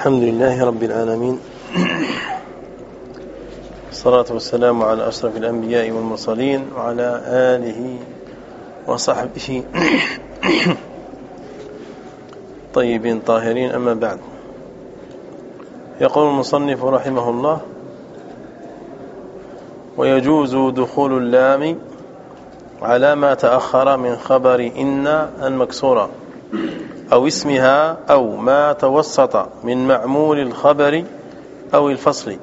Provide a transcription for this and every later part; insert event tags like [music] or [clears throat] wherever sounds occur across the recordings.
الحمد لله رب العالمين. الصلاة والسلام على أشرف الأنبياء والمرسلين وعلى آله وصحبه. طيبين طاهرين أما بعد. يقول المصنف رحمه الله ويجوز دخول اللام على ما تأخر من خبر إن المكسورة. أو اسمها أو ما توسط من معمول الخبر أو الفصل.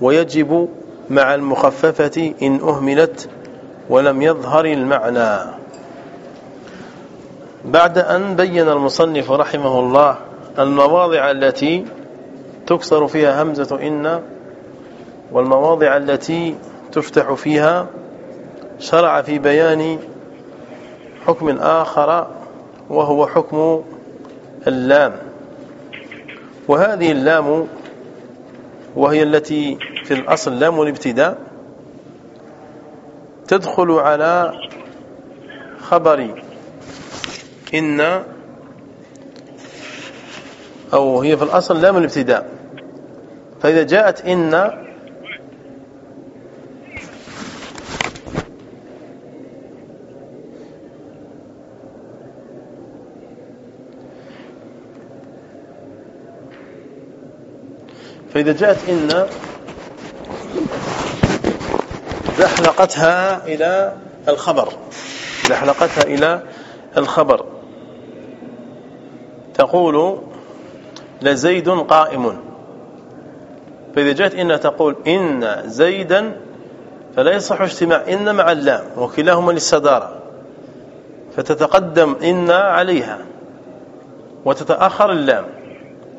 ويجب مع المخففة إن أهملت ولم يظهر المعنى. بعد أن بين المصنف رحمه الله المواضع التي تكسر فيها همزة إن والمواضع التي تفتح فيها شرع في بيان حكم آخر وهو حكم اللام. وهذه اللام وهي التي في الأصل لام الابتداء تدخل على خبر إن أو هي في الأصل لام الابتداء. فإذا جاءت إن فإذا جاءت إن زحلقتها إلى الخبر. زحلقتها إلى الخبر. تقول لزيد قائم. فإذا جاءت إن تقول إن زيدا فلا يصح اجتماع إن مع اللام وكلاهما للصدارة. فتتقدم إن عليها وتتأخر اللام.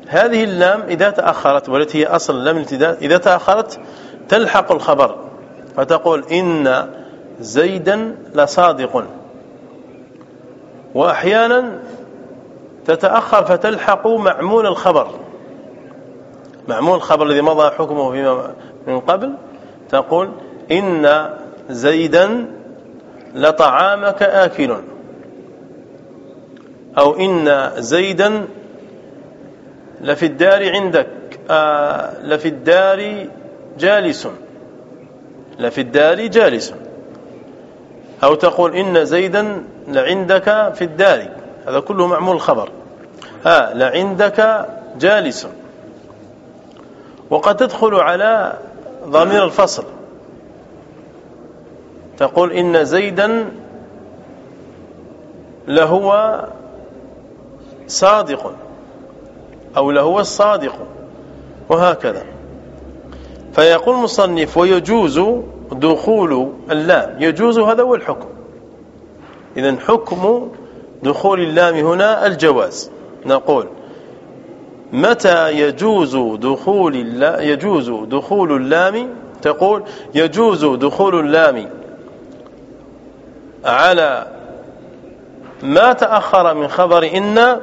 هذه اللام إذا تأخرت والتي هي أصل اللام الابتداء إذا تأخرت تلحق الخبر فتقول إن زيدا لصادق. وأحيانا تتأخر فتلحق معمول الخبر. معمول الخبر الذي مضى حكمه فيما من قبل تقول إن زيدا لطعامك آكل. أو إن زيدا لفي الدار عندك آه لفي الدار جالس. لفي الدار جالس. أو تقول إن زيدا لعندك في الدار. هذا كله معمول الخبر ها لعندك جالس. وقد تدخل على ضمير الفصل. تقول إن زيدا لهو صادق. أو لهو الصادق وهكذا. فيقول المصنف ويجوز دخول اللام. يجوز هذا هو الحكم. إذا حكم دخول اللام هنا الجواز. نقول متى يجوز دخول اللام يجوز دخول اللام؟ تقول يجوز دخول اللام على ما تأخر من خبر إن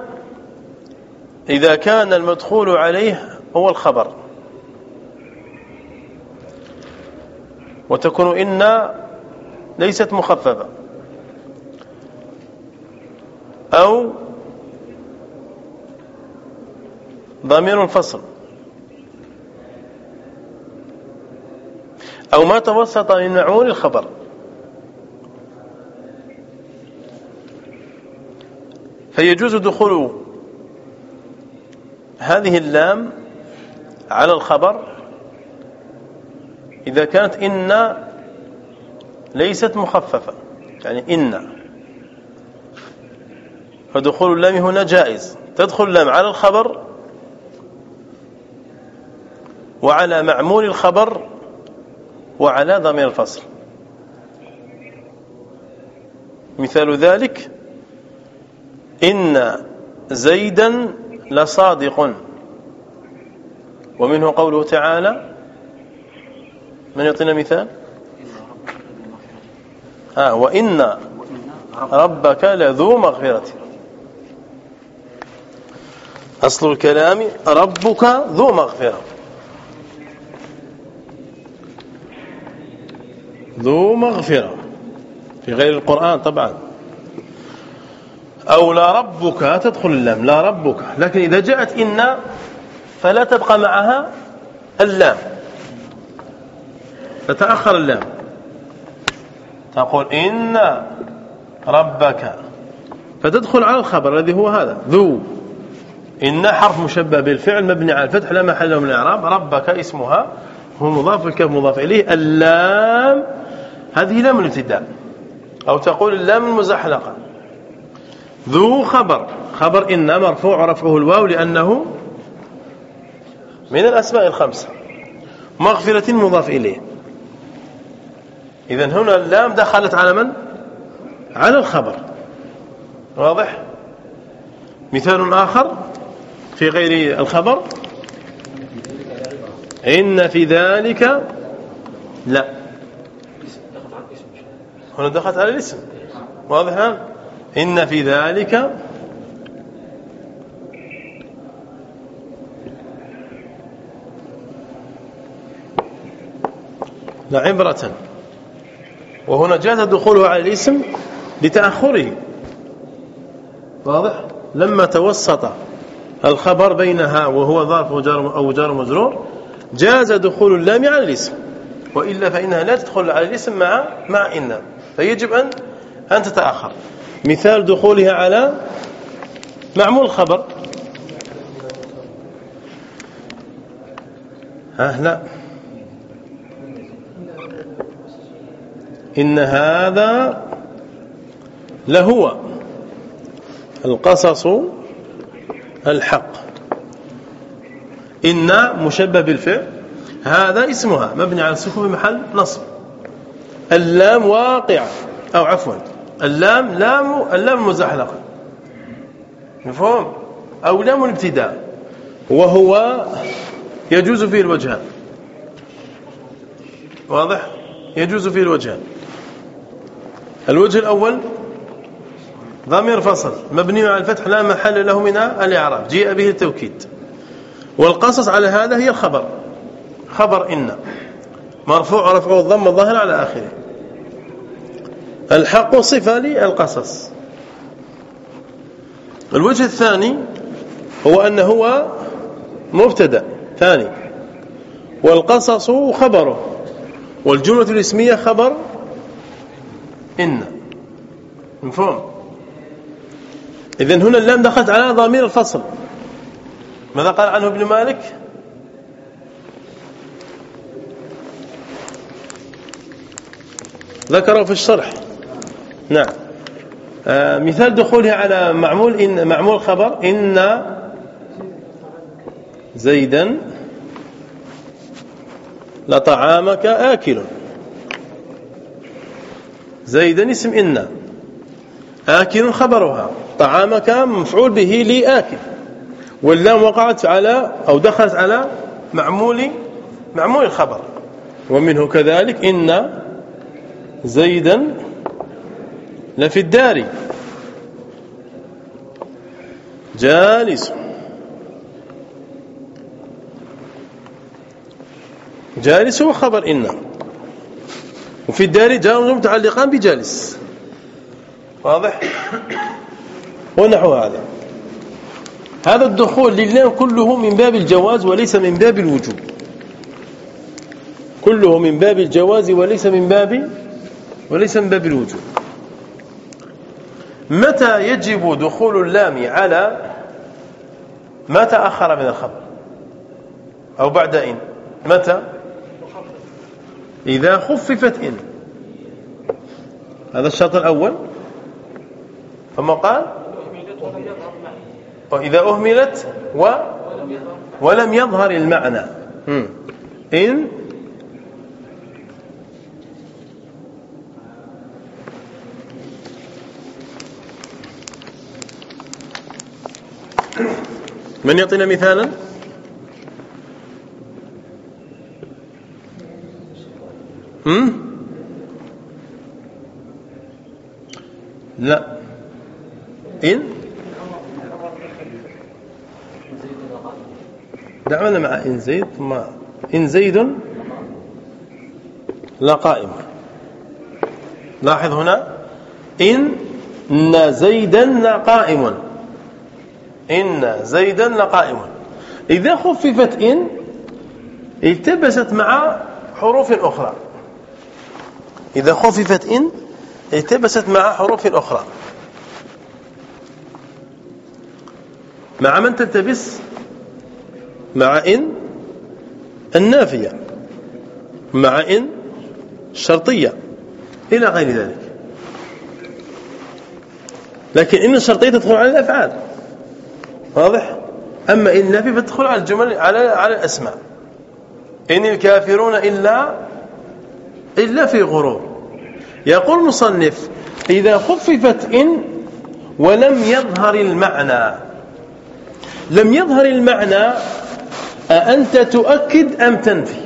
إذا كان المدخول عليه هو الخبر. وتكون إن ليست مخففة. أو ضمير الفصل أو ما توسط من معمول الخبر. فيجوز دخول هذه اللام على الخبر إذا كانت إن ليست مخففة يعني إن. فدخول اللام هنا جائز. تدخل اللام على الخبر وعلى معمول الخبر وعلى ضمير الفصل. مثال ذلك إن زيدا لصادق. ومنه قوله تعالى من يعطينا مثال؟ آه وإن ربك لذو مغفرة. أصل الكلام ربك ذو مغفرة. ذو مغفرة. في غير القرآن طبعا. أو لا ربك تدخل اللام لا ربك. لكن إذا جاءت إن فلا تبقى معها اللام. تتأخر اللام. تقول إن ربك. فتدخل على الخبر الذي هو هذا ذو. إن حرف مشبه بالفعل مبني على الفتح لا محل له من الإعراب. ربك اسمها. هو مضاف الكاف مضاف إليه. اللام هذه لام الابتداء. أو تقول اللام المزحلقة ذو خبر. خبر إن مرفوع رفعه الواو لأنه من الأسماء الخمسة. مغفرة مضاف إليه. إذن هنا اللام دخلت على من؟ على الخبر. واضح؟ مثال آخر في غير الخبر. إن في ذلك لا. هنا دخلت على الاسم. واضح إن في ذلك لعبرة. وهنا جاز دخوله على الاسم لتأخره. واضح؟ لما توسط الخبر بينها وهو ظرف أو جار مجرور جاز دخول اللام على الاسم. وإلا فإنها لا تدخل على الاسم مع مع إن. فيجب أن أن تتأخر. مثال دخولها على معمول الخبر ها لا. إن هذا لهو القصص الحق. إن مشبه بالفعل هذا اسمها مبني على السكون في محل نصب. اللام واقع أو عفوا. اللام لام اللام مزحلقة مفهوم؟ أو لام الابتداء. وهو يجوز فيه الوجهان واضح؟ يجوز فيه الوجهان الوجه الأول ضمير فصل. مبني على الفتح لا محل له من الإعراب. جيء به التوكيد. والقصص على هذا هي الخبر. خبر إن. مرفوع رفعه الضم الظاهر على آخره. الحق صفة للقصص. الوجه الثاني هو أنه هو مبتدأ ثاني. والقصص خبره والجملة الاسمية خبر إن. مفهوم؟ إذن هنا اللام دخلت على ضمير الفصل. ماذا قال عنه ابن مالك؟ ذكره في الشرح. نعم. آه مثال دخولها على معمول إن معمول خبر. إن زيدا لطعامك آكل. زيدا اسم إن. آكل خبرها. طعامك مفعول به لآكل. واللام وقعت على أو دخلت على معمول معمول الخبر ومنه كذلك إن زيدا لفي الدار. جالس. جالس هو خبر إن. وفي الدار جار متعلقان بجالس. واضح؟ ونحو هذا. هذا الدخول لله كله من باب الجواز وليس من باب الوجوب. كله من باب الجواز وليس من باب وليس من باب الوجوب. متى يجب دخول اللام على ما تأخر من الخبر؟ أو بعد إن. متى؟ إذا خففت إن. هذا الشرط الأول. ثم قال وإذا أهملت و ولم يظهر المعنى. إن من يعطينا مثالا؟ هم؟ لا. إن؟ دعونا مع إن زيد ثم إن زيد لا قائم. لاحظ هنا. إن زيدا لقائم إن زيدا لقائم. إذا خففت إن التبست مع حروف أخرى. إذا خففت إن التبست مع حروف أخرى. مع من تلتبس؟ مع إن النافية. مع إن الشرطية. إلى غير ذلك. لكن إن الشرطية تدخل على الأفعال. واضح؟ أما إن النافية فتدخل على الجمل على على الأسماء. إن الكافرون إلا إلا في غرور. يقول المصنف إذا خففت إن ولم يظهر المعنى. لم يظهر المعنى أأنت تؤكد أم تنفي؟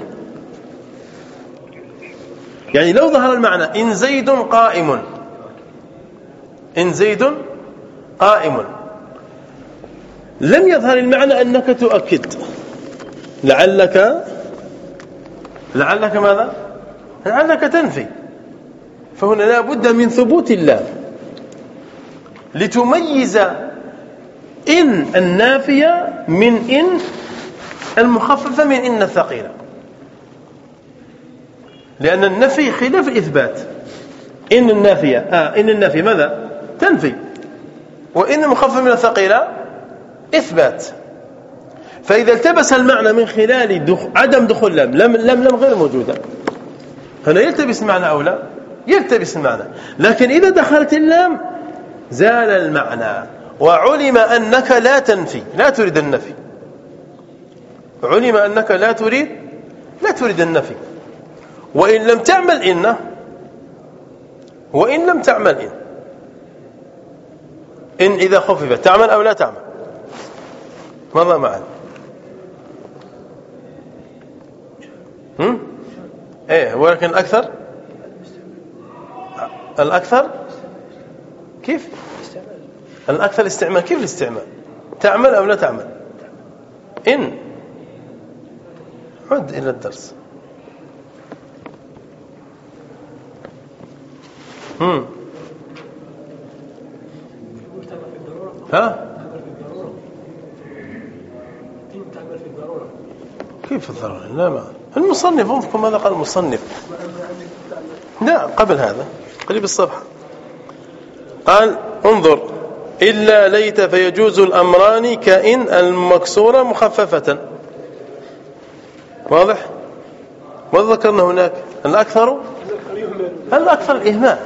يعني لو ظهر المعنى إن زيد قائم. إن زيد قائم. لم يظهر المعنى أنك تؤكد. لعلك لعلك ماذا؟ لعلك تنفي. فهنا لا بد من ثبوت الله. لتميز إن النافية من إن المخففة من إن الثقيلة. لأن النفي خلاف الإثبات إن النافية آه إن النافية ماذا؟ تنفي. وإن المخفف من الثقيلة إثبات. فإذا التبس المعنى من خلال دخ... عدم دخول لم لم لم, لم غير موجودة. هنا يلتبس المعنى أو لا؟ يلتبس المعنى لكن إذا دخلت اللام زال المعنى. وعلم أنك لا تنفي لا تريد النفي. علم أنك لا تريد لا تريد النفي. وإن لم تعمل إن وإن لم تعمل إن. إن إذا خففت تعمل أو لا تعمل؟ ماذا معنا. هم؟ إيه ولكن الأكثر؟ الأكثر؟ كيف؟ الأكثر استعمال كيف الاستعمال؟ تعمل أو لا تعمل؟ إن. عد إلى الدرس. هم. ها؟ كيف الضرورة لا ما المصنف انظركم ماذا قال المصنف؟ لا قبل هذا قريب الصفحة قال انظر إلا ليت فيجوز الأمران كإن المكسورة مخففة. واضح؟ ماذا ذكرنا هناك؟ الأكثر؟ الأكثر الإهمال.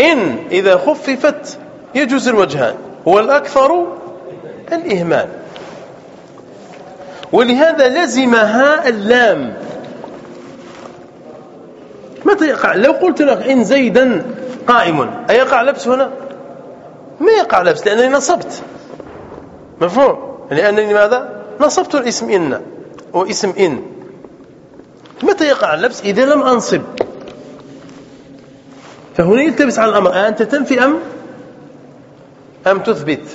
إن إذا خففت يجوز الوجهان والأكثر الإهمال. ولهذا لزمها اللام. متى يقع؟ لو قلت لك إن زيدا قائم أيقع لبس هنا؟ ما يقع لبس لأنني نصبت. مفهوم؟ لأنني ماذا؟ نصبت الاسم إن واسم إن. متى يقع اللبس؟ إذا لم أنصب. فهنا يلتبس على الأمر. أنت تنفي أم؟ أم تثبت؟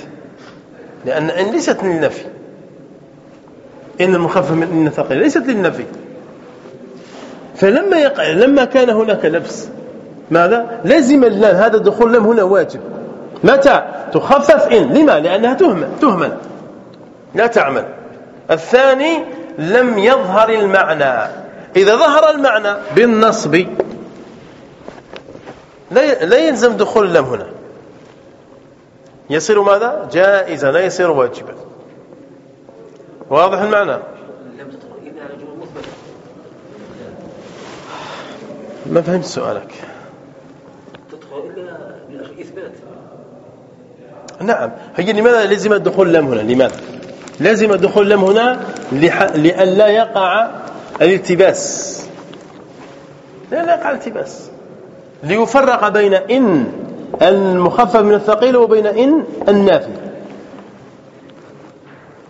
لأن إن ليست للنفي. إن المخفف من إن ثقيل ليست للنفي. فلما يقع لما كان هناك لبس ماذا؟ لزم اللام هذا الدخول لم هنا واجب. متى؟ تخفف إن. لما؟ لأنها تهمل تهمل. لا تعمل. الثاني لم يظهر المعنى. إذا ظهر المعنى بالنصب لا يلزم دخول اللام هنا. يصير ماذا؟ جائزا لا يصير واجبا. واضح المعنى. ما فهمت سؤالك. تدخل إلا نعم. هي لماذا لازم الدخول اللام هنا؟ لماذا؟ لازم الدخول اللام هنا لئلا يقع الالتباس. لا يقع الالتباس. ليفرق بين إن المخفف من الثقيل وبين إن النافي.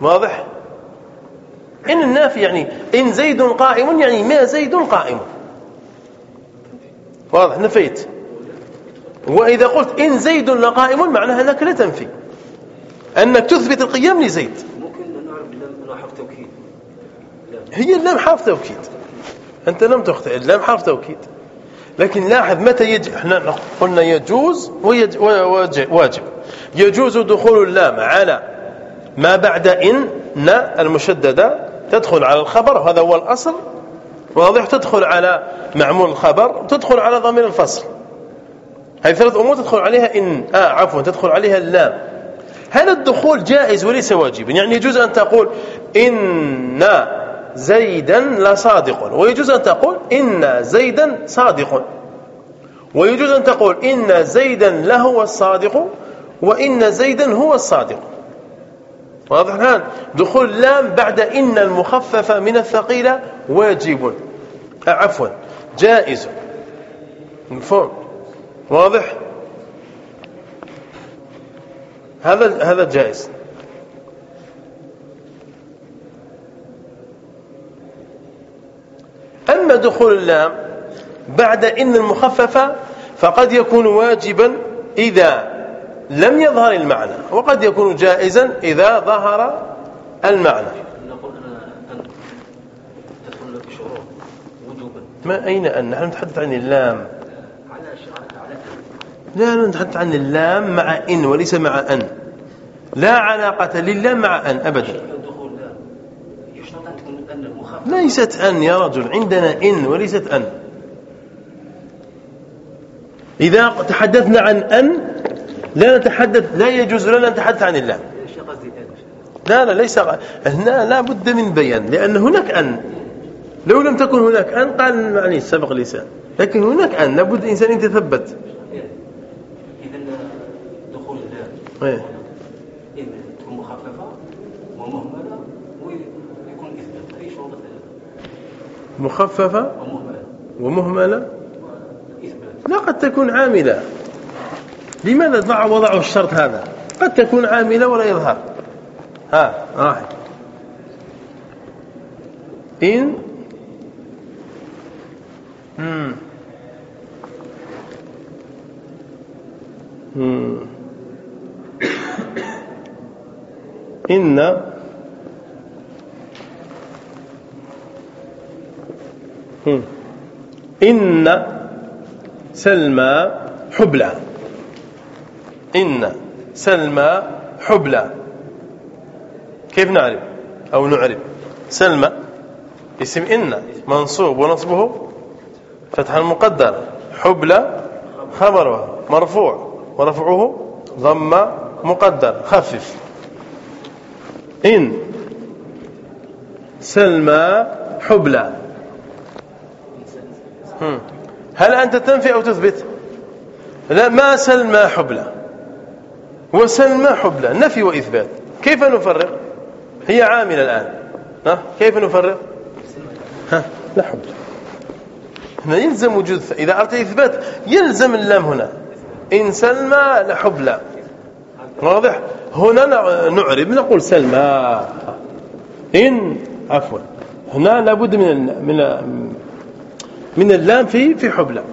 واضح؟ إن النافي يعني إن زيد قائم يعني ما زيد قائم. واضح نفيت. وإذا قلت إن زيد لقائم معناها أنك لا تنفي. أنك تثبت القيام لزيد. ممكن نعرف اللام حرف توكيد. هي اللام حرف توكيد. أنت لم تخطئ اللام حرف توكيد. لكن لاحظ متى يجب إحنا قلنا يجوز واجب. يجوز دخول اللام على ما بعد إن ن المشددة تدخل على الخبر وهذا هو الأصل. واضح تدخل على معمول الخبر تدخل على ضمير الفصل. هذه ثلاث أمور تدخل عليها إن آه عفوا تدخل عليها اللام هذا الدخول جائز وليس واجبا يعني يجوز أن تقول إن زيدا لصادق ويجوز أن تقول إن زيدا صادق. ويجوز أن تقول إن زيدا لهو الصادق وإن زيدا هو الصادق. واضح الآن دخول اللام بعد إن المخففة من الثقيلة واجب. عفوا جائز. مفهوم؟ واضح؟ هذا هذا جائز. أما دخول اللام بعد إن المخففة فقد يكون واجبا إذا لم يظهر المعنى وقد يكون جائزا إذا ظهر المعنى. ما أين أن؟ نحن نتحدث عن اللام. لا نتحدث عن اللام مع إن وليس مع أن. لا علاقة للام مع أن أبدا. ليست أن يا رجل عندنا إن وليست أن. إذا تحدثنا عن أن لا نتحدث لا يجوز لنا أن نتحدث عن الله. لا لا ليس هنا لا بد من بيان لأن هناك أن. لو لم تكن هناك أن قال يعني سبق لسان لكن هناك أن لابد الإنسان يتثبت. إذا دخول الله. إيه. مخففة ومهملة ويكون إثبات. أي شروط مخففة ومهملة. ومهملة؟ لا قد تكون عاملة. لماذا ضع وضعوا الشرط هذا قد تكون عاملة ولا يظهر ها راح إن مم. مم. إن. إن سلمى حبلى إن سلمى حبلى. كيف نعرف؟ أو نعرف سلمى اسم إن منصوب ونصبه فتحا مقدر. حبلى خبرها مرفوع. ورفعه ضم مقدر. خفف. إن سلمى حبلى. هل أنت تنفي أو تثبت؟ لا ما سلمى حبلى؟ وسلمى حبلى نفي وإثبات. كيف نفرق؟ هي عاملة الآن. ها؟ كيف نفرق؟ ها؟ لا حبلى. هنا يلزم وجود إذا أردت إثبات يلزم اللام هنا. إن سلمى لحبلى واضح؟ هنا نعرب نقول سلمى. إن عفوا. هنا لابد من من من اللام في في حبلى.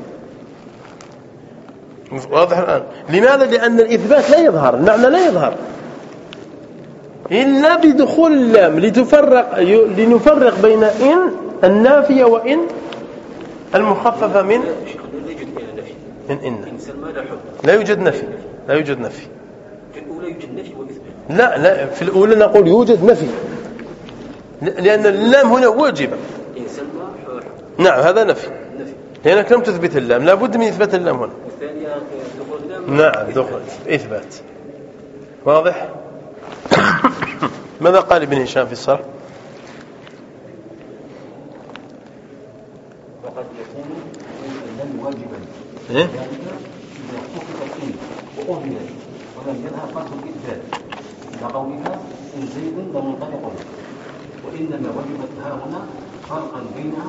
واضح الآن. لماذا؟ لأن الإثبات لا يظهر المعنى لا يظهر. إلا بدخول اللام لتفرق لنفرق بين إن النافية وإن المخففة من من إن. لا يوجد نفي لا يوجد نفي. في الأولى يوجد نفي وإثبات لا لا في الأولى نقول يوجد نفي. لأن اللام هنا واجبة. نعم هذا نفي. لأنك لم تثبت اللام؟ لابد من إثبات اللام هنا. دخول نعم دخل. إثبات. واضح؟ ماذا قال ابن هشام في الصرح وقد يكون اللام واجبا. إيه؟ وأهملت ولم يظهر فرض الإثبات. كقولك إن زيد لمنطلق وإنما وجبت ها هنا فرقا بينها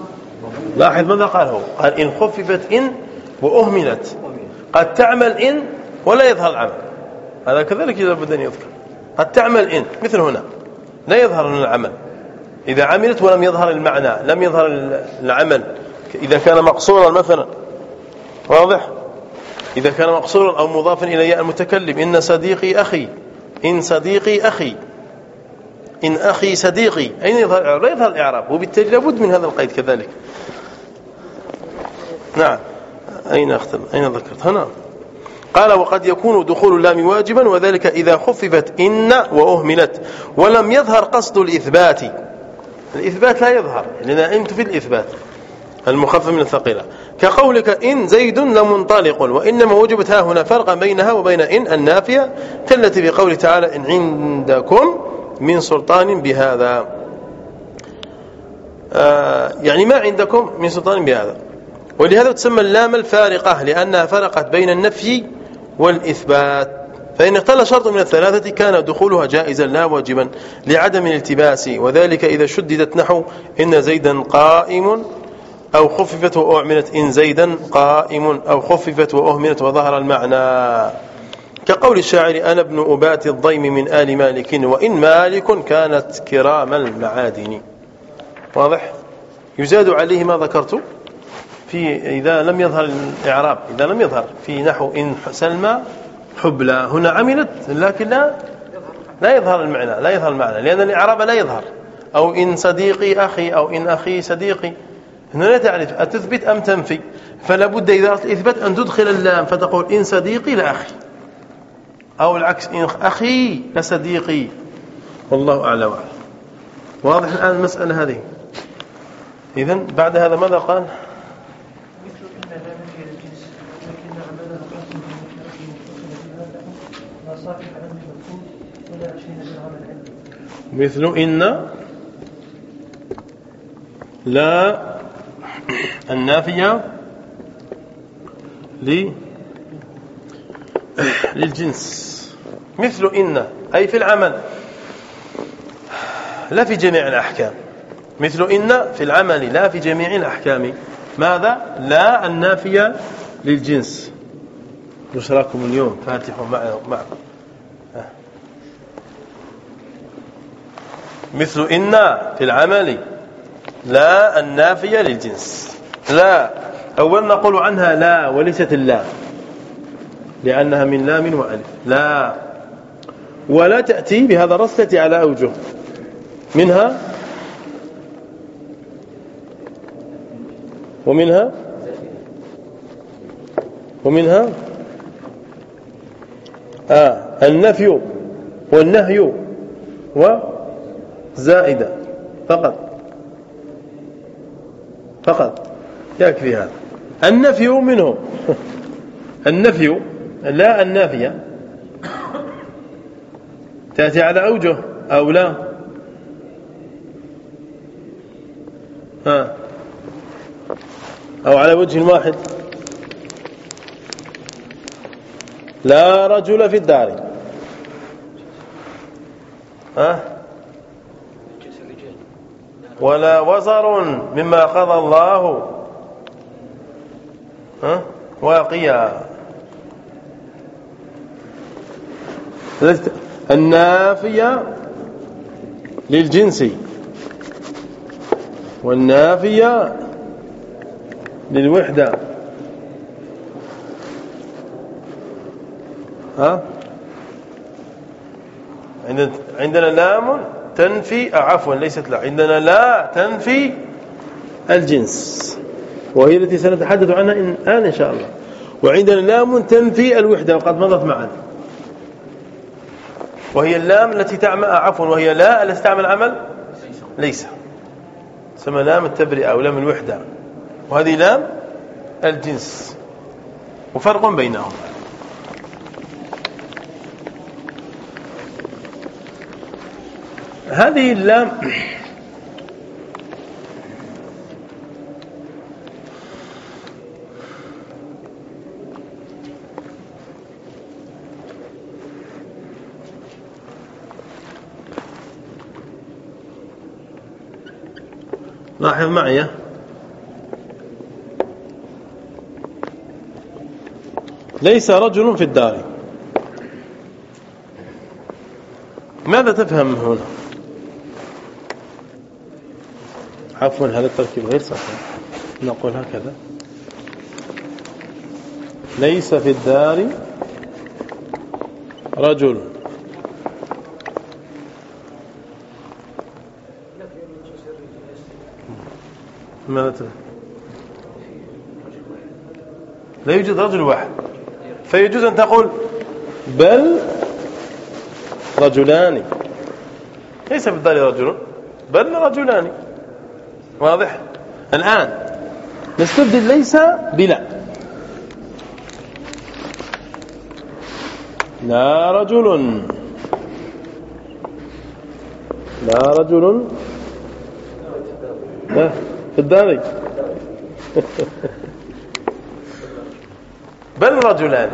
لاحظ ماذا قال هو قال إن خففت إن وأهملت. قد تعمل إن ولا يظهر العمل. هذا كذلك لابد أن يذكر. قد تعمل إن مثل هنا. لا يظهر العمل. إذا عملت ولم يظهر المعنى لم يظهر العمل. إذا كان مقصورا مثلا. واضح؟ إذا كان مقصورا أو مضافا إلى ياء المتكلم. إن صديقي أخي. إن صديقي أخي. إن أخي صديقي. أين يظهر الإعراب؟ لا يظهر الإعراب. وبالتالي لابد من هذا القيد كذلك. نعم. أين أختم؟ أين ذكرت؟ هنا. قال وقد يكون دخول اللام واجبا وذلك إذا خففت إن وأهملت. ولم يظهر قصد الإثبات. الإثبات لا يظهر لأن أنت في الإثبات. المخفف من الثقيلة. كقولك إن زيد لمنطلق وإنما وجبت ها هنا فرقا بينها وبين إن النافية كالتي في قوله تعالى إن عندكم من سلطان بهذا. آه يعني ما عندكم من سلطان بهذا. ولهذا تسمى اللام الفارقة لأنها فرقت بين النفي والإثبات. فإن اختل شرط من الثلاثة كان دخولها جائزا لا واجبا لعدم الالتباس. وذلك إذا شددت نحو إن زيدا قائم أو خففت وأعملت إن زيدا قائم أو خففت وأهملت وظهر المعنى. كقول الشاعر أنا ابن أبات الضيم من آل مالك وإن مالك كانت كرام المعادن. واضح؟ يزاد عليه ما ذكرت في إذا لم يظهر الإعراب إذا لم يظهر في نحو إن سلمى حبلى. هنا عملت لكن لا لا يظهر المعنى لا يظهر المعنى لأن الإعراب لا يظهر. أو إن صديقي أخي أو إن أخي صديقي. هنا لا تعرف أتثبت أم تنفي؟ فلا بد إذا أردت إثبات أن تدخل اللام فتقول إن صديقي لأخي. أو العكس إن أخي لصديقي والله أعلى وأعلم واضح الآن المسألة هذه. إذن بعد هذا ماذا قال؟ مثل إن لا النافية [laughs] للجنس. مثل إن أي في العمل. لا في جميع الأحكام. مثل إن في العمل لا في جميع الأحكام. ماذا؟ لا النافية للجنس. نشراكم اليوم. فاتح معكم مثل إن في العمل لا النافية للجنس. لا. أولا نقول عنها لا وليست اللام لأنها من لام وألف. لا. ولا تأتي بهذا الرصة على أوجه. منها؟ ومنها؟ ومنها؟ آه. النفي والنهي وزائدة. فقط. فقط. يكفي هذا. النفي منه. [laughs] النفي لا النافية. تأتي على أوجه أو لا؟ ها. أو على وجه واحد. لا رجل في الدار. ها؟ ولا وزر مما قضى الله. ها؟ واقيا. النافية للجنس. والنافية للوحدة. ها؟ عندنا لام تنفي عفوا ليست لا. عندنا لا تنفي الجنس. وهي التي سنتحدث عنها الآن إن شاء الله. وعندنا لام تنفي الوحدة وقد مضت معنا وهي اللام التي تعمل عفوا وهي لا التي تعمل عمل؟ ليس. سمى لام التبرئة أو لام الوحدة. وهذه لام الجنس. وفرق بينهم. هذه اللام لاحظ معي. ليس رجل في الدار. ماذا تفهم هنا؟ عفوا هذا التركيب غير صحيح. نقول هكذا. ليس في الدار رجل. ماذا لا يوجد رجل واحد. فيجوز أن تقول بل رجلان. ليس في رجل بل رجلان. واضح؟ الآن نستبدل ليس بلا. لا رجل. لا رجل. في الدار بل رجلان.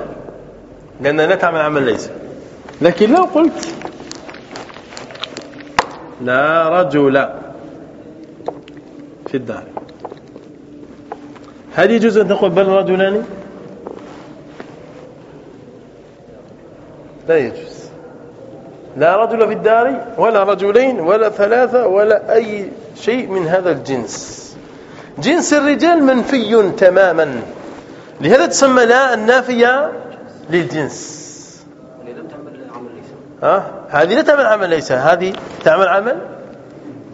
لأن لا تعمل عمل ليس. لكن لو قلت. لا رجل. في الدار. هل يجوز أن تقول بل رجلان؟ لا يجوز. لا رجل في الدار ولا رجلين ولا ثلاثة ولا أي شيء من هذا الجنس. جنس الرجال منفي تماما. لهذا تسمى لا النافية للجنس. ها؟ هذه لا تعمل عمل ليس. هذه تعمل عمل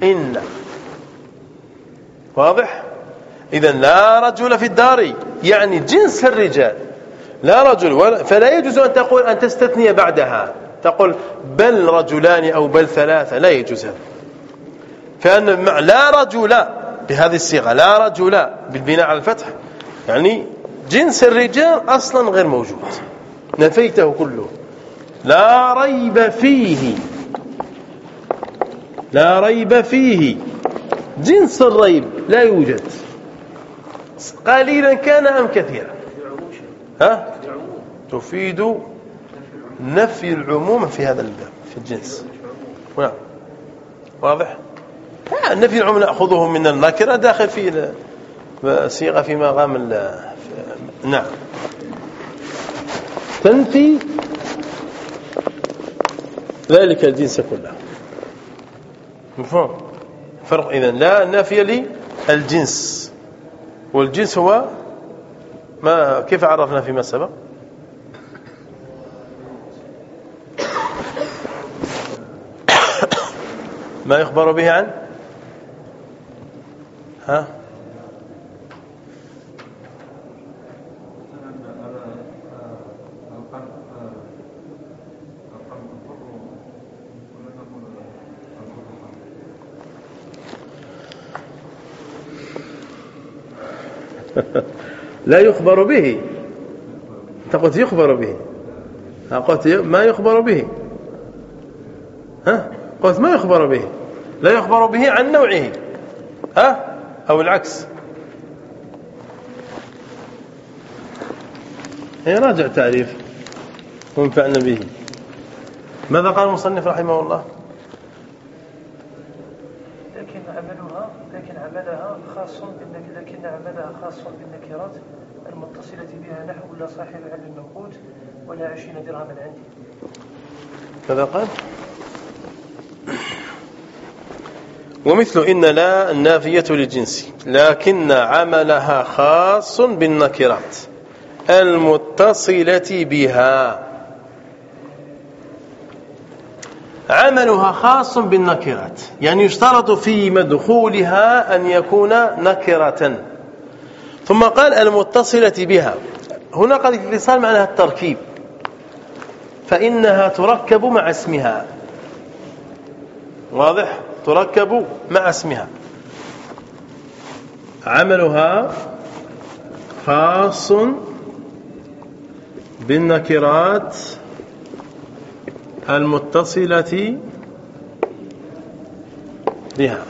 إن. واضح؟ إذا لا رجل في الدار يعني جنس الرجال. لا رجل ولا فلا يجوز أن تقول أن تستثني بعدها. تقول بل رجلان أو بل ثلاثة لا يجوز. هذا فأن لا رجل بهذه الصيغة. لا رجل بالبناء على الفتح. يعني جنس الرجال أصلا غير موجود. نفيته كله. لا ريب فيه. لا ريب فيه. جنس الريب لا يوجد. قليلا كان أم كثيرا. ها؟ تفيد نفي العموم في هذا الباب في الجنس. نعم. واضح؟ النفي العموم نأخذه من النكرة داخل في صيغة في مقام نعم. تنفي ذلك الجنس كله. مفهوم؟ فرق إذن لا نافية للجنس. والجنس هو ما كيف عرفنا فيما سبق؟ [coughs] ما يخبر به عن ها؟ [laughs] لا يخبر به. انت قلت يخبر به. قلت ما يخبر به. ها؟ قلت ما يخبر به. لا يخبر به عن نوعه. ها؟ أو العكس. هي راجع تعريف وانفعنا به. ماذا قال المصنف رحمه الله؟ لكن عملها لكن عملها خاص لكن عملها خاص بالنكرات المتصلة بها نحو لا صاحب علم الموقوت ولا عشرين درهما عندي. ماذا قال؟ ومثل إن لا النافية للجنس لكن عملها خاص بالنكرات المتصلة بها. عملها خاص بالنكرات يعني يشترط في مدخولها أن يكون نكرة. ثم قال المتصلة بها هنا قال الاتصال معناها التركيب فإنها تركب مع اسمها. واضح؟ تركب مع اسمها. عملها خاص بالنكرات المتصلة بها.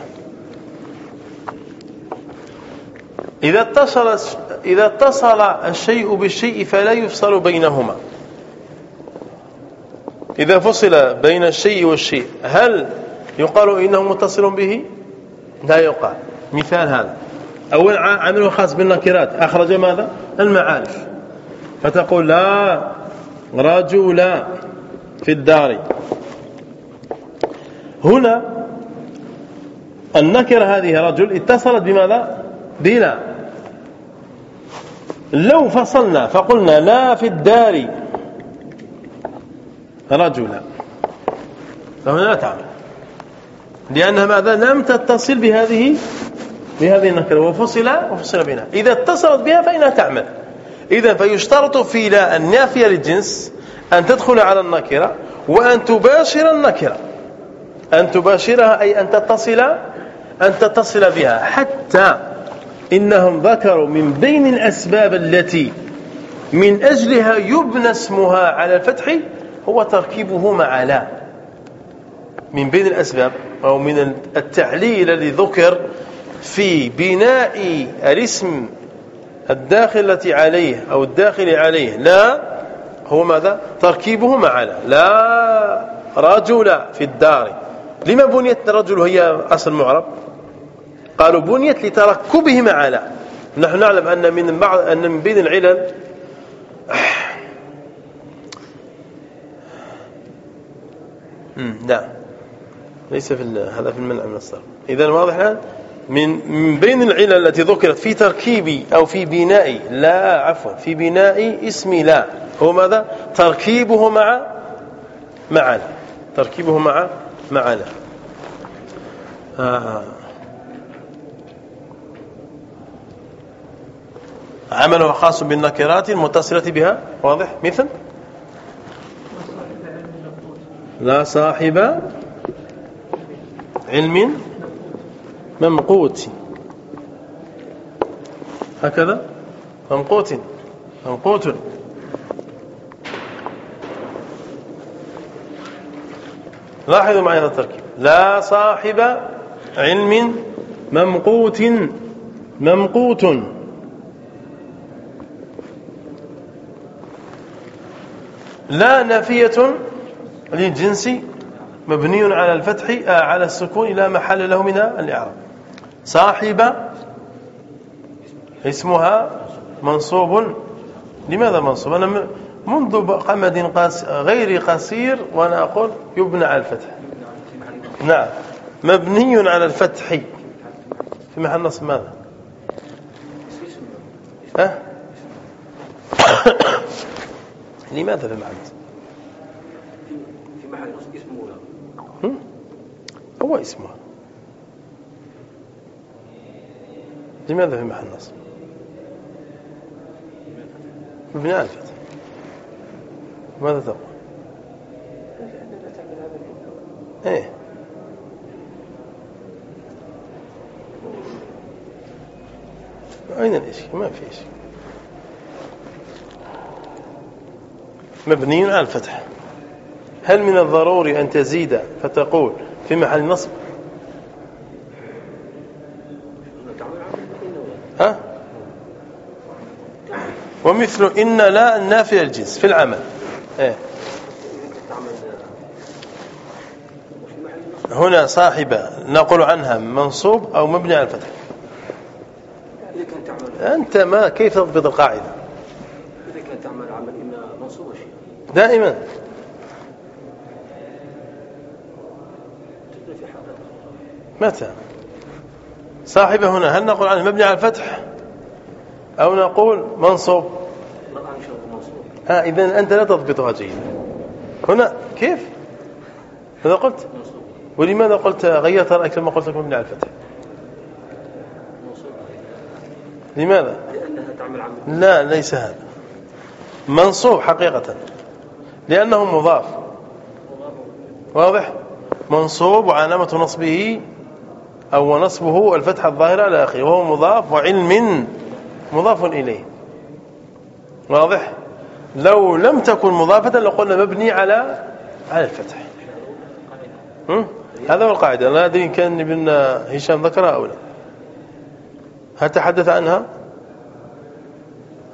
إذا اتصل إذا اتصل الشيء بالشيء فلا يفصل بينهما. إذا فصل بين الشيء والشيء هل يقال إنه متصل به؟ لا يقال. مثال هذا. أول عمل خاص بالنكرات. أخرج ماذا؟ المعارف. فتقول لا رجل في الدار. هنا النكرة هذه رجل اتصلت بماذا؟ بلا. لو فصلنا فقلنا لا في الدار. رجلا. فهنا لا تعمل. لأنها ماذا؟ لم تتصل بهذه بهذه النكرة وفصل وفصل بينها إذا اتصلت بها فإنها تعمل. إذا فيشترط في لا النافية للجنس أن تدخل على النكرة وأن تباشر النكرة. أن تباشرها أي أن تتصل أن تتصل بها. حتى إنهم ذكروا من بين الأسباب التي من أجلها يبنى اسمها على الفتح هو تركيبه مع لا. من بين الأسباب. أو من التعليل الذي ذكر في بناء الاسم الداخلة عليه أو الداخل عليه. لا هو ماذا؟ تركيبه مع لا رجل في الدار. لما بنيت الرجل هي أصل معرب قالوا بنيت لتركبه مع لا نحن نعلم أن من بعض أن من بين العلل [clears throat] لا. ليس في هذا في المنع من الصرف. إذا واضح الآن من من بين العلل التي ذكرت في تركيب أو في بناء لا عفوا في بناء اسم لا. هو ماذا؟ تركيبه مع مع لا تركيبه مع مع لا آه. عمله خاص بالنكرات المتصلة بها. واضح؟ مثل؟ لا صاحب علم ممقوت. هكذا؟ ممقوت. ممقوت. لاحظوا معي هذا التركيب. لا صاحب علم ممقوت. ممقوت. لا نافية للجنس مبني على الفتح آه على السكون لا محل له من الإعراب. صاحب اسمها منصوب. لماذا منصوب؟ أنا منذ قمد غير قصير وأنا أقول يبنى على الفتح. نعم. مبني على الفتح. في محل نصب ماذا؟ ها؟ [coughs] لماذا في محل نصب اسمه هو اسمه. لماذا في محل نصب؟ مبني على الفتح ماذا تقول؟ إيه. أين الإشكال ما في إشكال مبني على آلفتح. هل من الضروري أن تزيد فتقول في محل نصب؟ ها؟ ومثل إن لا النافية الجنس في العمل. إيه؟ هنا صاحبة نقول عنها منصوب أو مبني على الفتح. أنت ما كيف تضبط القاعدة؟ دائما. متى؟ صاحبة هنا هل نقول عنه مبني على الفتح؟ أو نقول منصوب؟ ها إذا أنت لا تضبطها جيدا هنا كيف؟ ماذا قلت؟ ولماذا قلت غيرت رأيك لما قلت لكم مبني على الفتح؟ لماذا؟ لا ليس هذا. منصوب حقيقة. لأنه مضاف. واضح؟ منصوب وعلامة نصبه أو نصبه الفتحة الظاهرة على آخره وهو مضاف وعلم مضاف إليه. واضح؟ لو لم تكن مضافة لقلنا مبني على على الفتح. هذا هو القاعدة. لا أدري إن كان ابن هشام ذكرها أو لا. هل تحدث عنها؟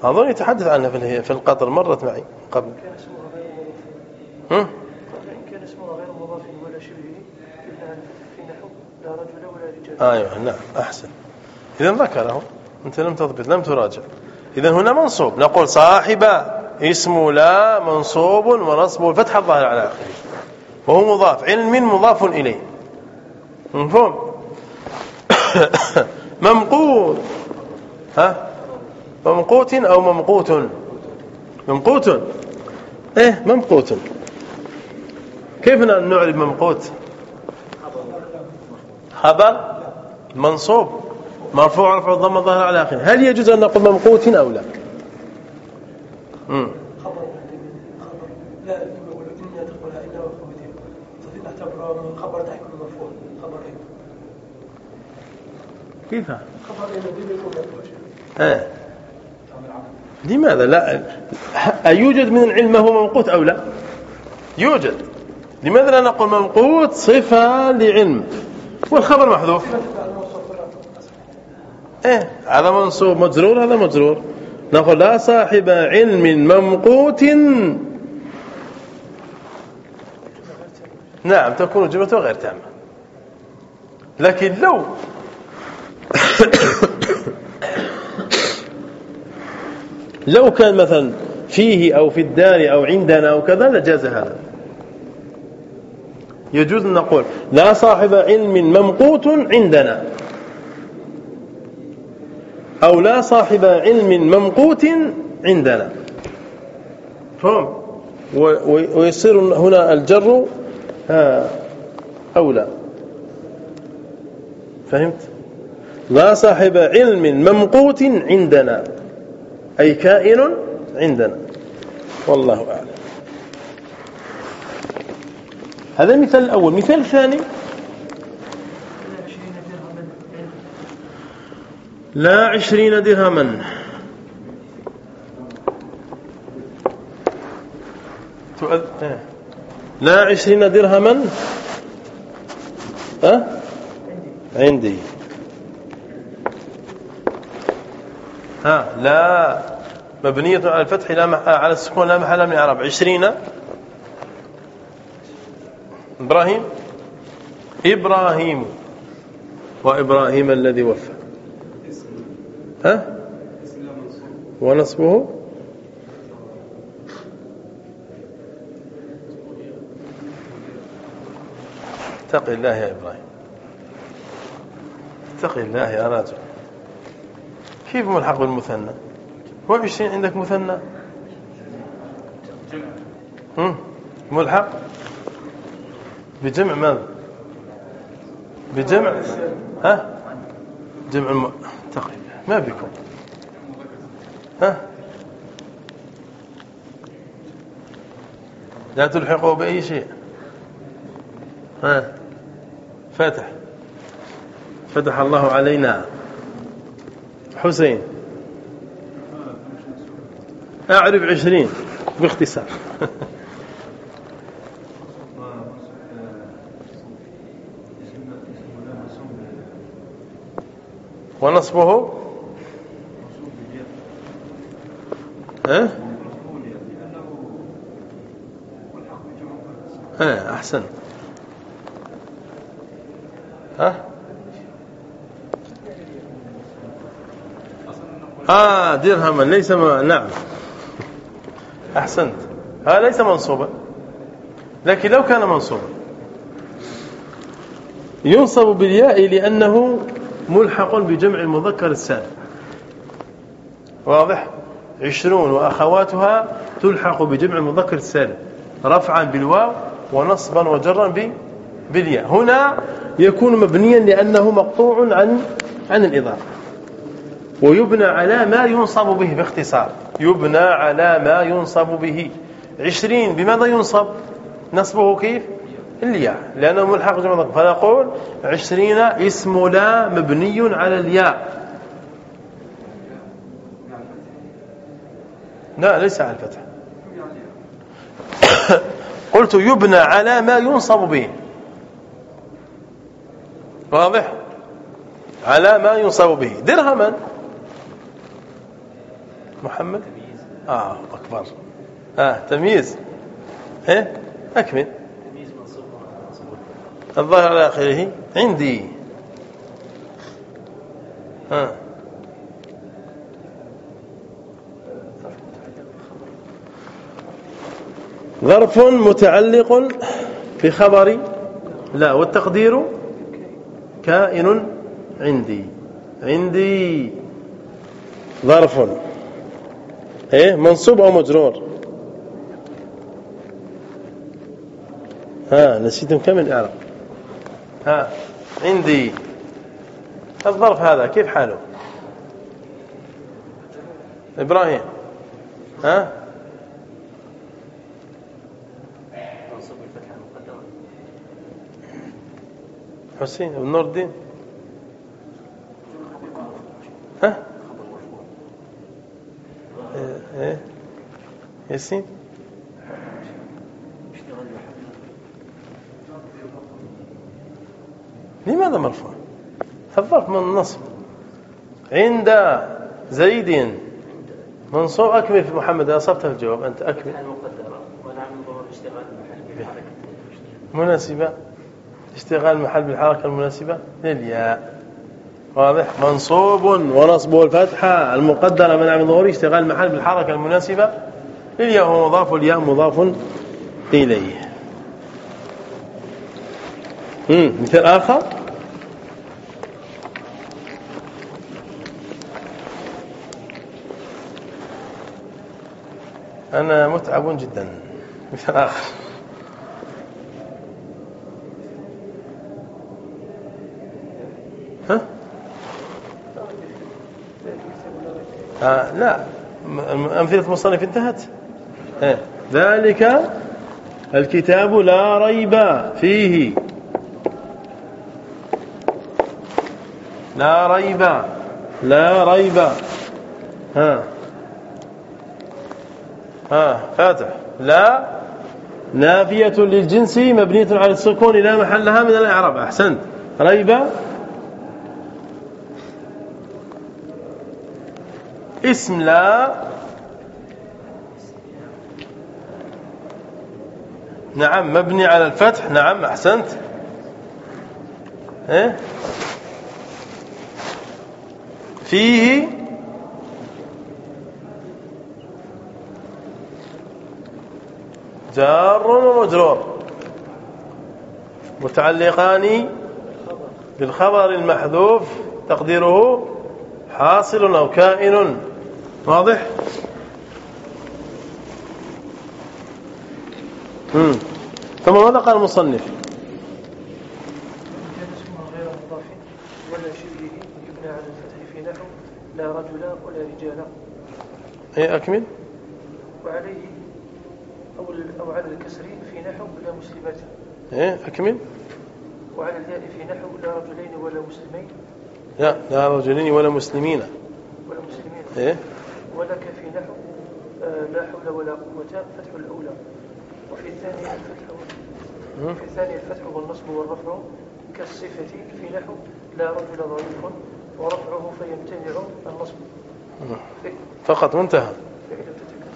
أظن يتحدث عنها في القطر مرت معي قبل. هم؟ كان اسمها غير مضاف ولا شبهه إلا في نحو لا رجل ولا رجال. أيوة نعم أحسن. إذا ذكره أنت لم تضبط لم تراجع. إذا هنا منصوب. نقول صاحب اسم لا منصوب ونصب الفتح الظاهر على آخره. وهو مضاف علم مضاف إليه. مفهوم؟ [coughs] ممقوت. ها؟ ممقوت أو ممقوت؟ ممقوت. إيه ممقوت. كيف نعرف ممقوت خبر منصوب. مرفوع رفع الضم الظاهر على آخره. هل يجوز أن نقول ممقوت أو لا؟ مم. خبر خبر لا يقول إن تقولها إلا وخوتها تفيد تعتبر خبر تحكم المفعول خبر إن كيف آه. لماذا؟ لا. أيوجد من العلم ما هو ممقوت أو لا؟ يوجد. لماذا لا نقول ممقوت صفة لعلم؟ والخبر محذوف. إيه هذا منصوب مجرور هذا مجرور. نقول لا صاحب علم ممقوت. نعم تكون جملته غير تامة. لكن لو [coughs] لو كان مثلا فيه أو في الدار أو عندنا أو كذا لجاز هذا. يجوز أن نقول لا صاحب علم ممقوت عندنا. أو لا صاحب علم ممقوت عندنا. فهم؟ ويصير هنا الجر أولى. فهمت؟ لا صاحب علم ممقوت عندنا. أي كائن عندنا. والله أعلم. هذا المثال الأول. مثال الثاني لا عشرين درهما. إيه. لا عشرين درهما. ها عندي. ها لا. مبنية على الفتح لا. على السكون لا محل من الإعراب. عشرين إبراهيم؟ إبراهيم. وإبراهيم الذي وفى. ها؟ ونصبه؟ اتق الله يا إبراهيم. اتق الله يا رجل كيف ملحق بالمثنى؟ هو عشرين عندك مثنى؟ ملحق؟ بجمع ماذا؟ بجمع ها؟ جمع م... تقريبا. ما بكم؟ ها؟ لا تلحقوا بأي شيء. ها؟ فاتح. فتح الله علينا. حسين. أعرف عشرين. باختصار. [laughs] ونصبه؟ ها؟ ها أحسن. ها؟ آه درهما ليس ما نعم. أحسنت. هذا ليس منصوبا. لكن لو كان منصوبا. ينصب بالياء لأنه ملحق بجمع المذكر السالم واضح؟ عشرون وأخواتها تلحق بجمع المذكر السالم رفعا بالواو ونصبا وجرا بالياء. هنا يكون مبنيا لأنه مقطوع عن عن الإضافة. ويبنى على ما ينصب به باختصار. يبنى على ما ينصب به. عشرين بماذا ينصب؟ نصبه كيف؟ الياء لأنه ملحق جمع فنقول عشرين اسم لا مبني على الياء. لا ليس على الفتح. [coughs] قلت يبنى على ما ينصب به. واضح؟ على ما ينصب به. درهما. محمد؟ آه أكبر. آه تمييز. إيه؟ أكمل. الظاهر على آخره عندي. ها. ظرف متعلق بخبر لا والتقدير كائن عندي. عندي ظرف. إيه منصوب أو مجرور؟ ها نسيتم كم الإعراب؟ ها عندي. الظرف هذا كيف حاله؟ إبراهيم. ها؟ حسين بن نور الدين. ها؟ إيه, إيه، ياسين. لماذا مرفوع؟ الظرف من النصب. عند زيد. منصوب أكمل في محمد أصبت الجواب أنت أكمل. مناسبة؟ اشتغال محل بالحركة المناسبة؟ للياء. واضح؟ منصوب ونصبه الفتحة المقدرة من عمل ظهوري اشتغال المحل بالحركة المناسبة؟ للياء هو مضاف والياء مضاف إليه. مثل آخر. أنا متعب جدا. مثل آخر. ها؟ آه لا. أمثلة المصنف انتهت. آه. ذلك الكتاب لا ريب فيه. لا ريب. لا ريب. ها. ها فاتح. لا. نافية للجنس مبنية على السكون لا محل لها من الإعراب. أحسنت. ريب. اسم لا. نعم مبني على الفتح. نعم أحسنت. إيه؟ فيه جار ومجرور متعلقان بالخبر المحذوف تقديره حاصل أو كائن. واضح. ثم ماذا قال المصنف ولا شبهه يبنى على الفتح في نحو لا رجل ولا رجال إيه أكمل. وعليه أو أو على الكسر في نحو لا مسلمات إيه أكمل. وعلى الياء في نحو لا رجلين ولا مسلمين. لا لا رجلين ولا مسلمين. ولا مسلمين. إيه. ولك في نحو آه، لا حول ولا قوة فتح الأولى. وفي الثاني الفتح. وفي الثاني الفتح والنصب والرفع كالصفة في نحو لا رجل ضعيف ورفعه فيمتنع النصب. فقط تتكلم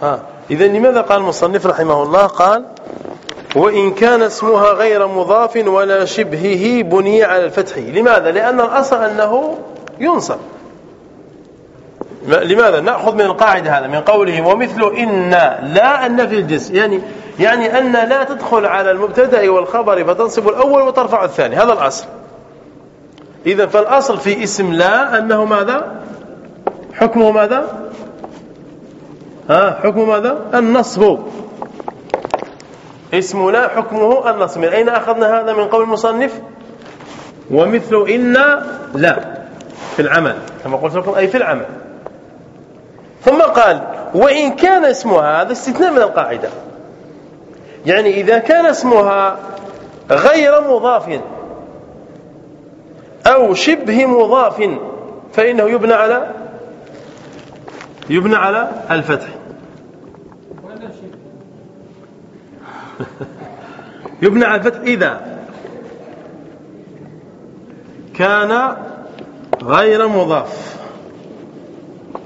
ها. اذا لماذا قال المصنف رحمه الله؟ قال وإن كان اسمها غير مضاف ولا شبهه بني على الفتح. لماذا؟ لأن الأصل أنه ينصب. لماذا؟ نأخذ من القاعدة هذا من قوله ومثل إن لا أن في الجنس يعني يعني أن لا تدخل على المبتدأ والخبر فتنصب الأول وترفع الثاني. هذا الأصل. إذا فالأصل في اسم لا أنه ماذا؟ حكمه ماذا؟ ها حكمه ماذا؟ النصب. اسم لا حكمه النصب. من أين أخذنا هذا؟ من قول المصنف؟ ومثل إن لا في العمل. كما قلت لكم أي في العمل. ثم قال وإن كان اسمها هذا استثناء من القاعدة. يعني إذا كان اسمها غير مضاف أو شبه مضاف فإنه يبنى على يبنى على الفتح. [laughs] يبنى على الفتح إذا كان غير مضاف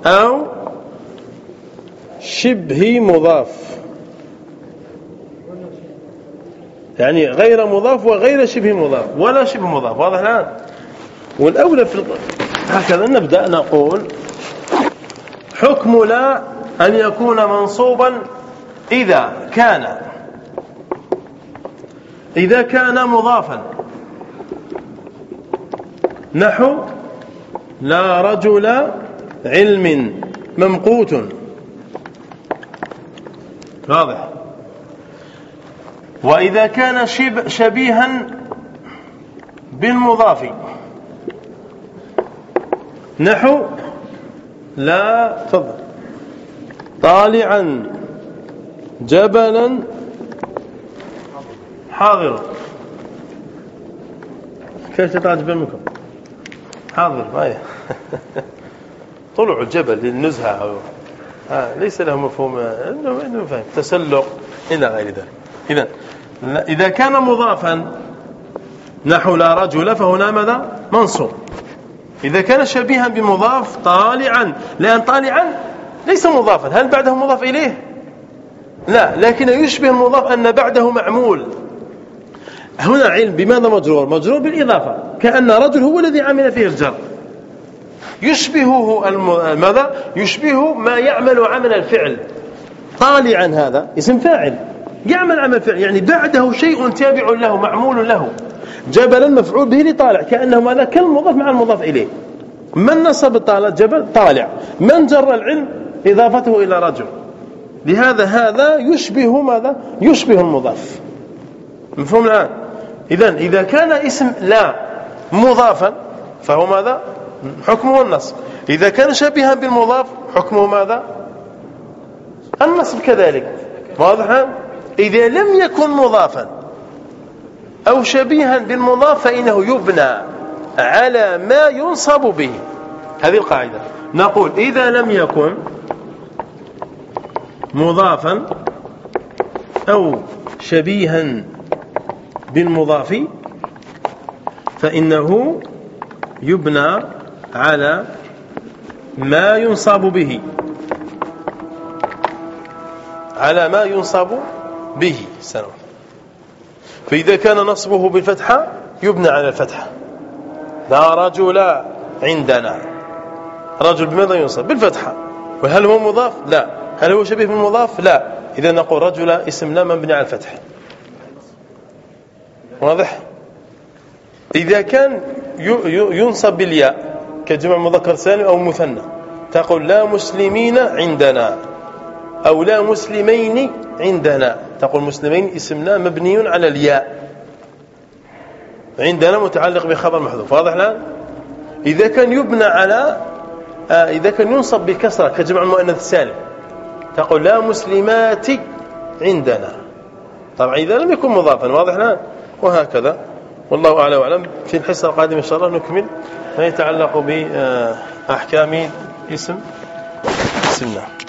أو شبه مضاف. يعني غير مضاف وغير شبه مضاف. ولا شبه مضاف واضح الآن؟ والأولى في هكذا نبدأ نقول حكم لا أن يكون منصوبا إذا كان. إذا كان مضافا. نحو لا رجل علم ممقوت. واضح. وإذا كان شب شبيها بالمضاف. نحو لا تفضل. طالعا جبلا حاضرا. كيف تتعجب منكم؟ حاضر معي [laughs] طلوع الجبل للنزهة. أو آه ليس له مفهوم انه إنه فهم. تسلق إلى غير ذلك. اذا إذا كان مضافا نحو لا رجل فهنا ماذا؟ منصوب. إذا كان شبيها بمضاف طالعا لأن طالعا ليس مضافا. هل بعده مضاف إليه؟ لا لكن يشبه المضاف أن بعده معمول. هنا علم بماذا مجرور؟ مجرور بالإضافة كأن رجل هو الذي عمل فيه الجر. يشبهه ماذا؟ يشبه ما يعمل عمل الفعل. طالعا هذا اسم فاعل. يعمل عمل فعل يعني بعده شيء تابع له معمول له. جبلا مفعول به لطالع كأنه ماذا كالمضاف مع المضاف إليه. من نصب طالع جبل طالع. من جر العلم؟ إضافته إلى رجل. لهذا هذا يشبه ماذا؟ يشبه المضاف. مفهوم الآن؟ إذا إذا كان اسم لا مضافا فهو ماذا؟ حكمه النصب. إذا كان شبيها بالمضاف حكمه ماذا؟ النصب كذلك. واضح إذا لم يكن مضافا أو شبيها بالمضاف فإنه يبنى على ما ينصب به. هذه القاعدة. نقول إذا لم يكن مضافا أو شبيها بالمضاف فإنه يبنى على ما ينصب به. على ما ينصب به. سنة فإذا كان نصبه بالفتحة يبنى على الفتحة. لا رجل عندنا. رجل بماذا ينصب؟ بالفتحة. وهل هو مضاف؟ لا. هل هو شبيه بالمضاف؟ لا. إذا نقول رجل اسم لا مبني على الفتح. واضح؟ إذا كان ينصب بالياء كجمع مذكر سالم أو مثنى تقول لا مسلمين عندنا. أو لا مسلمين عندنا. تقول مسلمين اسمنا مبني على الياء. عندنا متعلق بخبر محذوف. واضح الآن؟ إذا كان يبنى على آه إذا كان ينصب بالكسرة كجمع المؤنث السالم. تقول لا مسلمات عندنا. طبعا إذا لم يكن مضافا. واضح الآن؟ وهكذا. والله أعلى وأعلم. في الحصة القادمة إن شاء الله نكمل. ما يتعلق بأحكام اسم اسمنا.